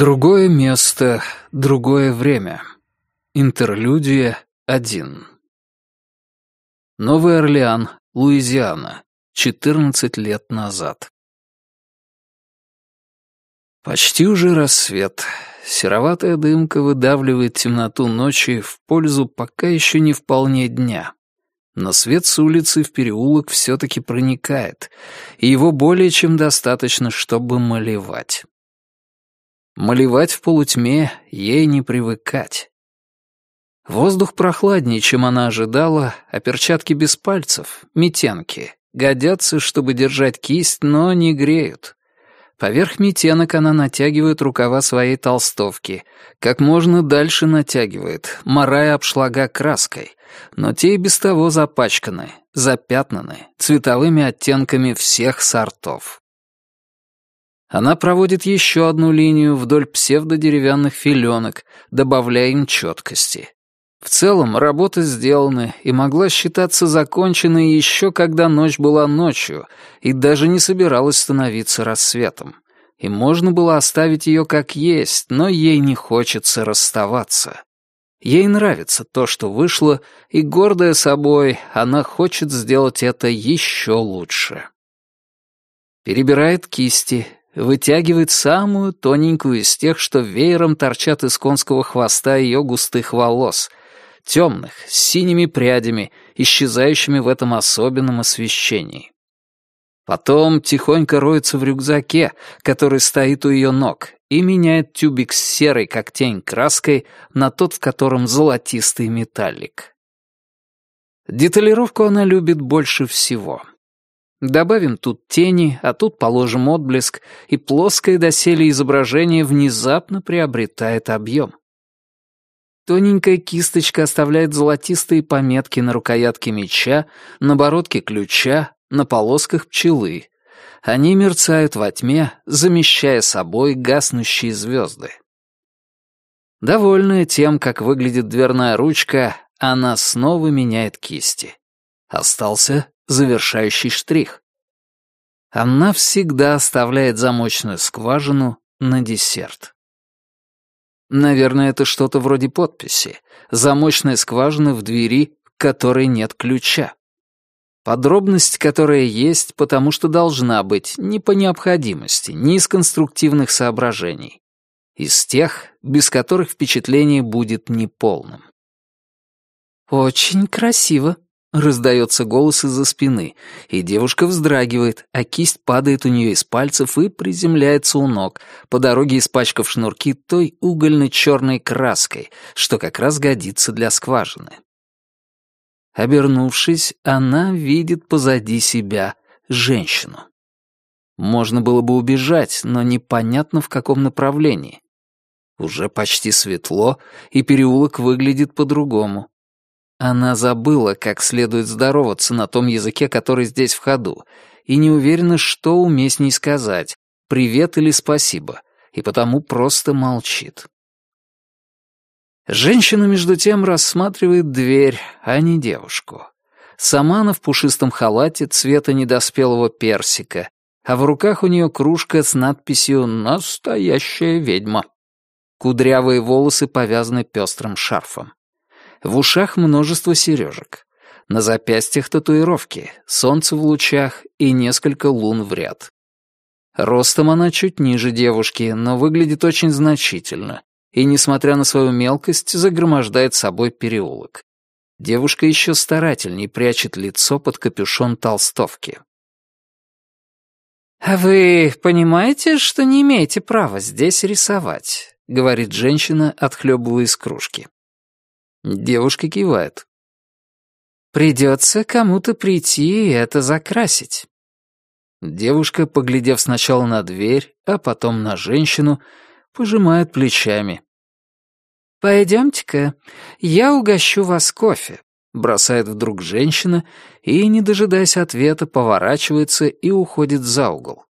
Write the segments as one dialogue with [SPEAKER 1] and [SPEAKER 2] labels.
[SPEAKER 1] Другое место, другое время. Интерлюдия 1. Новый Орлеан, Луизиана. 14 лет назад. Почти уже рассвет. Сероватая дымка выдавливает темноту ночи в пользу пока еще не вполне дня. Но свет с улицы в переулок все-таки проникает, и его более чем достаточно, чтобы малевать. Малевать в полутьме ей не привыкать. Воздух прохладнее, чем она ожидала, а перчатки без пальцев, метенки, годятся, чтобы держать кисть, но не греют. Поверх метенок она натягивает рукава своей толстовки, как можно дальше натягивает, морая обшлага краской, но те и без того запачканы, запятнаны, цветовыми оттенками всех сортов. Она проводит еще одну линию вдоль псевдодеревянных филенок, добавляя им четкости. В целом, работа сделана и могла считаться законченной еще когда ночь была ночью и даже не собиралась становиться рассветом. И можно было оставить ее как есть, но ей не хочется расставаться. Ей нравится то, что вышло, и, гордая собой, она хочет сделать это еще лучше. Перебирает кисти, вытягивает самую тоненькую из тех, что веером торчат из конского хвоста ее густых волос, темных, с синими прядями, исчезающими в этом особенном освещении. Потом тихонько роется в рюкзаке, который стоит у ее ног, и меняет тюбик с серой, как тень, краской на тот, в котором золотистый металлик. Деталировку она любит больше всего. Добавим тут тени, а тут положим отблеск, и плоское доселе изображение внезапно приобретает объем. Тоненькая кисточка оставляет золотистые пометки на рукоятке меча, на бородке ключа, на полосках пчелы. Они мерцают во тьме, замещая собой гаснущие звезды. Довольная тем, как выглядит дверная ручка, она снова меняет кисти. Остался завершающий штрих. Она всегда оставляет замочную скважину на десерт. Наверное, это что-то вроде подписи. Замочная скважина в двери, которой нет ключа. Подробность, которая есть, потому что должна быть, не по необходимости, не из конструктивных соображений. Из тех, без которых впечатление будет неполным. «Очень красиво», Раздается голос из-за спины, и девушка вздрагивает, а кисть падает у нее из пальцев и приземляется у ног, по дороге испачкав шнурки той угольно-черной краской, что как раз годится для скважины. Обернувшись, она видит позади себя женщину. Можно было бы убежать, но непонятно в каком направлении. Уже почти светло, и переулок выглядит по-другому. Она забыла, как следует здороваться на том языке, который здесь в ходу, и не уверена, что уместней сказать, привет или спасибо, и потому просто молчит. Женщина, между тем, рассматривает дверь, а не девушку. Сама она в пушистом халате цвета недоспелого персика, а в руках у нее кружка с надписью «Настоящая ведьма». Кудрявые волосы повязаны пестрым шарфом. В ушах множество сережек. На запястьях татуировки, солнце в лучах и несколько лун в ряд. Ростом она чуть ниже девушки, но выглядит очень значительно, и, несмотря на свою мелкость, загромождает собой переулок. Девушка еще старательней прячет лицо под капюшон толстовки. «А вы понимаете, что не имеете права здесь рисовать?» — говорит женщина, отхлебывая из кружки. Девушка кивает. «Придется кому-то прийти и это закрасить». Девушка, поглядев сначала на дверь, а потом на женщину, пожимает плечами. «Пойдемте-ка, я угощу вас кофе», — бросает вдруг женщина и, не дожидаясь ответа, поворачивается и уходит за угол.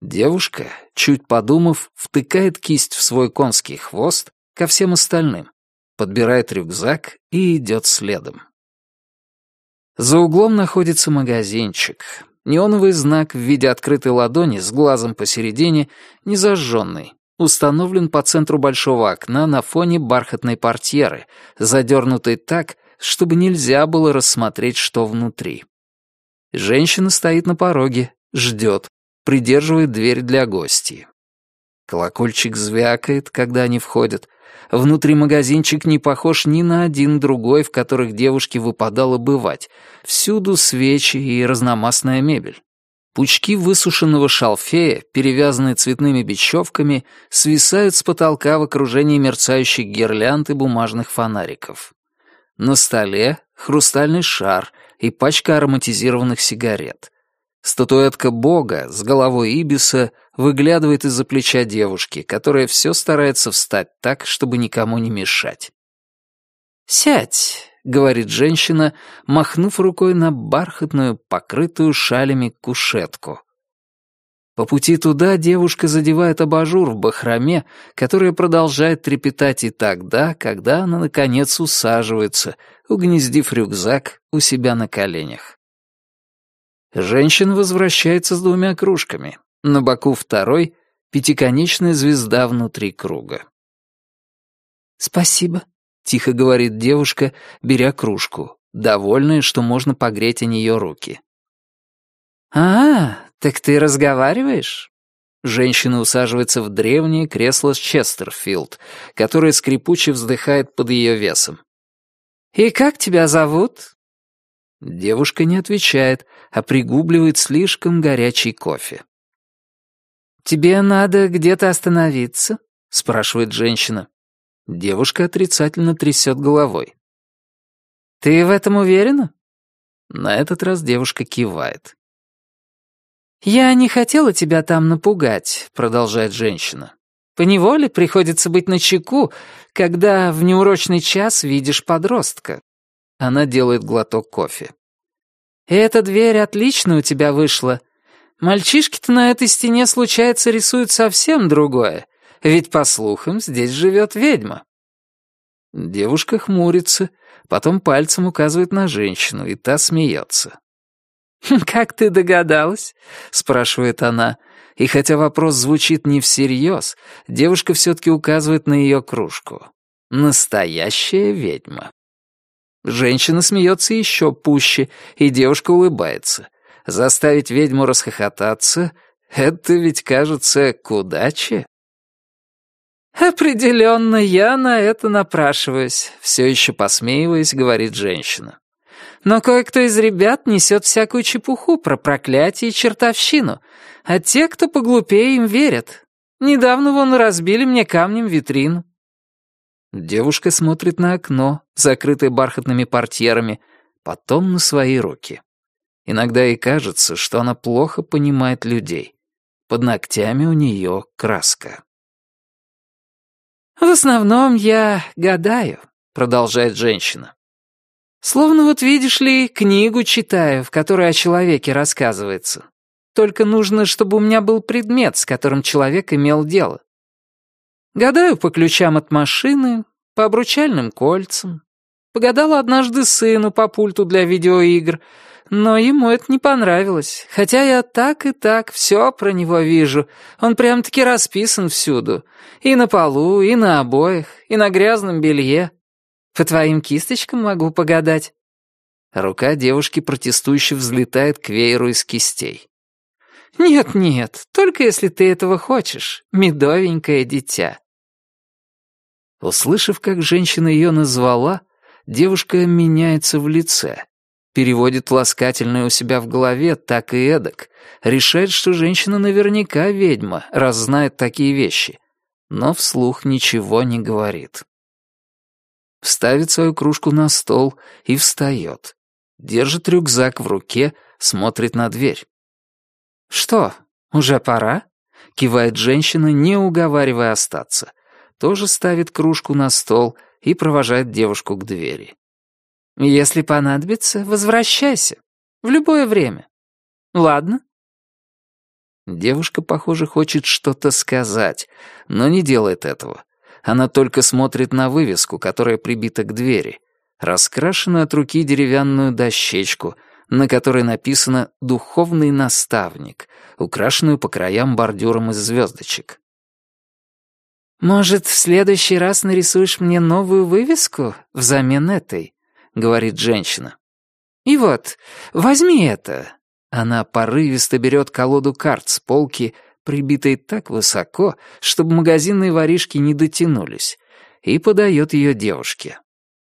[SPEAKER 1] Девушка, чуть подумав, втыкает кисть в свой конский хвост ко всем остальным подбирает рюкзак и идет следом. За углом находится магазинчик. Неоновый знак в виде открытой ладони с глазом посередине, не зажженный, установлен по центру большого окна на фоне бархатной портьеры, задернутой так, чтобы нельзя было рассмотреть, что внутри. Женщина стоит на пороге, ждет, придерживает дверь для гостей. Колокольчик звякает, когда они входят. Внутри магазинчик не похож ни на один другой, в которых девушке выпадало бывать. Всюду свечи и разномастная мебель. Пучки высушенного шалфея, перевязанные цветными бечевками, свисают с потолка в окружении мерцающих гирлянд и бумажных фонариков. На столе хрустальный шар и пачка ароматизированных сигарет. Статуэтка бога с головой ибиса выглядывает из-за плеча девушки, которая все старается встать так, чтобы никому не мешать. «Сядь», — говорит женщина, махнув рукой на бархатную, покрытую шалями кушетку. По пути туда девушка задевает абажур в бахроме, которая продолжает трепетать и тогда, когда она, наконец, усаживается, угнездив рюкзак у себя на коленях. Женщина возвращается с двумя кружками. На боку второй — пятиконечная звезда внутри круга. «Спасибо», — тихо говорит девушка, беря кружку, довольная, что можно погреть о нее руки. «А, так ты разговариваешь?» Женщина усаживается в древнее кресло с Честерфилд, которое скрипуче вздыхает под ее весом. «И как тебя зовут?» Девушка не отвечает, а пригубливает слишком горячий кофе. «Тебе надо где-то остановиться?» — спрашивает женщина. Девушка отрицательно трясет головой. «Ты в этом уверена?» На этот раз девушка кивает. «Я не хотела тебя там напугать», — продолжает женщина. «Поневоле приходится быть начеку, когда в неурочный час видишь подростка. Она делает глоток кофе. «Эта дверь отлично у тебя вышла. Мальчишки-то на этой стене, случается, рисуют совсем другое, ведь, по слухам, здесь живет ведьма». Девушка хмурится, потом пальцем указывает на женщину, и та смеется. «Хм, «Как ты догадалась?» — спрашивает она. И хотя вопрос звучит не всерьез, девушка все-таки указывает на ее кружку. «Настоящая ведьма». Женщина смеется еще пуще, и девушка улыбается. Заставить ведьму расхохотаться — это ведь, кажется, к удаче. «Определенно, я на это напрашиваюсь», — все еще посмеиваясь, говорит женщина. «Но кое-кто из ребят несет всякую чепуху про проклятие и чертовщину, а те, кто поглупее, им верят. Недавно вон разбили мне камнем витрину. Девушка смотрит на окно, закрытое бархатными портьерами, потом на свои руки. Иногда ей кажется, что она плохо понимает людей. Под ногтями у нее краска. «В основном я гадаю», — продолжает женщина. «Словно вот видишь ли, книгу читаю, в которой о человеке рассказывается. Только нужно, чтобы у меня был предмет, с которым человек имел дело. Гадаю по ключам от машины, по обручальным кольцам. Погадала однажды сыну по пульту для видеоигр, но ему это не понравилось. Хотя я так и так все про него вижу. Он прям-таки расписан всюду. И на полу, и на обоях, и на грязном белье. По твоим кисточкам могу погадать. Рука девушки протестующе взлетает к вееру из кистей. «Нет-нет, только если ты этого хочешь, медовенькое дитя». Услышав, как женщина ее назвала, девушка меняется в лице, переводит ласкательное у себя в голове так и эдак, решает, что женщина наверняка ведьма, раз знает такие вещи, но вслух ничего не говорит. Ставит свою кружку на стол и встает. Держит рюкзак в руке, смотрит на дверь. «Что, уже пора?» — кивает женщина, не уговаривая остаться. Тоже ставит кружку на стол и провожает девушку к двери. «Если понадобится, возвращайся. В любое время. Ладно?» Девушка, похоже, хочет что-то сказать, но не делает этого. Она только смотрит на вывеску, которая прибита к двери, раскрашенную от руки деревянную дощечку — на которой написано «Духовный наставник», украшенную по краям бордюром из звездочек.
[SPEAKER 2] «Может, в следующий раз нарисуешь мне новую вывеску взамен этой?» — говорит женщина. «И вот, возьми это». Она порывисто берет колоду карт с полки, прибитой так высоко, чтобы магазинные воришки не дотянулись, и подает ее девушке.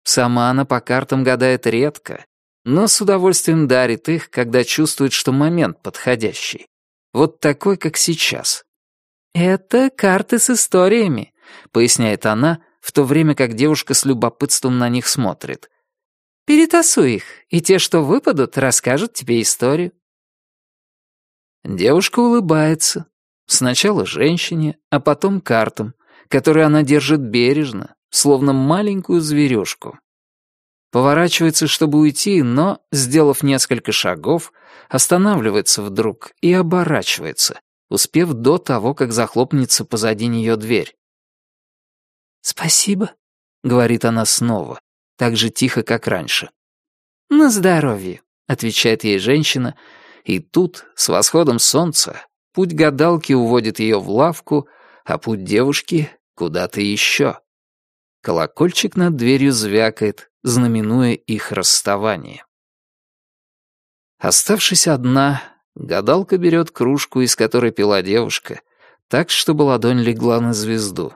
[SPEAKER 2] Сама она по картам гадает редко, но с удовольствием дарит их, когда чувствует, что момент подходящий. Вот такой, как сейчас. «Это карты с историями», — поясняет она, в то время как девушка с любопытством на них смотрит. «Перетасуй их, и те, что выпадут, расскажут тебе историю». Девушка улыбается. Сначала женщине, а потом картам, которые она держит бережно, словно маленькую зверюшку. Поворачивается, чтобы уйти, но, сделав несколько шагов, останавливается вдруг и оборачивается, успев до того, как захлопнется позади нее дверь. «Спасибо», — говорит она снова, так же тихо, как раньше. «На здоровье», — отвечает ей женщина, и тут, с восходом солнца, путь гадалки уводит ее в лавку, а путь девушки — куда-то еще. Колокольчик над дверью звякает, знаменуя их расставание. Оставшись одна, Гадалка берет кружку, из которой пила девушка, так, чтобы ладонь легла на звезду.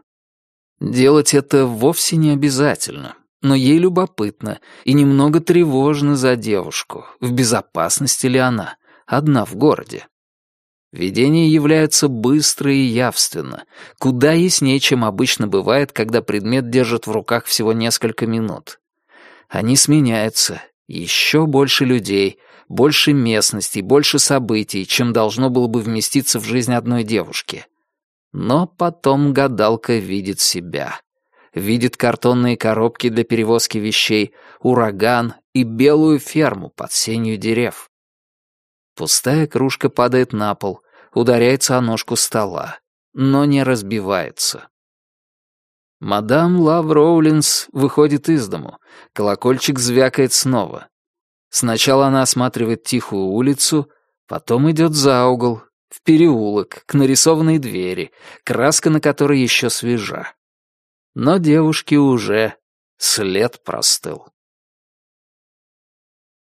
[SPEAKER 2] Делать это вовсе не обязательно, но ей любопытно и немного тревожно за девушку, в безопасности ли она, одна в городе. Видения являются быстро и явственно, куда яснее, чем обычно бывает, когда предмет держат в руках всего несколько минут. Они сменяются, еще больше людей — больше местностей, больше событий, чем должно было бы вместиться в жизнь одной девушки. Но потом гадалка видит себя. Видит картонные коробки для перевозки вещей, ураган и белую ферму под сенью дерев. Пустая кружка падает на пол, ударяется о ножку стола, но не разбивается. Мадам Лав Роулинс выходит из дому. Колокольчик звякает снова. Сначала она осматривает тихую улицу, потом идет за угол, в переулок, к нарисованной двери, краска на которой еще свежа. Но девушке уже след простыл.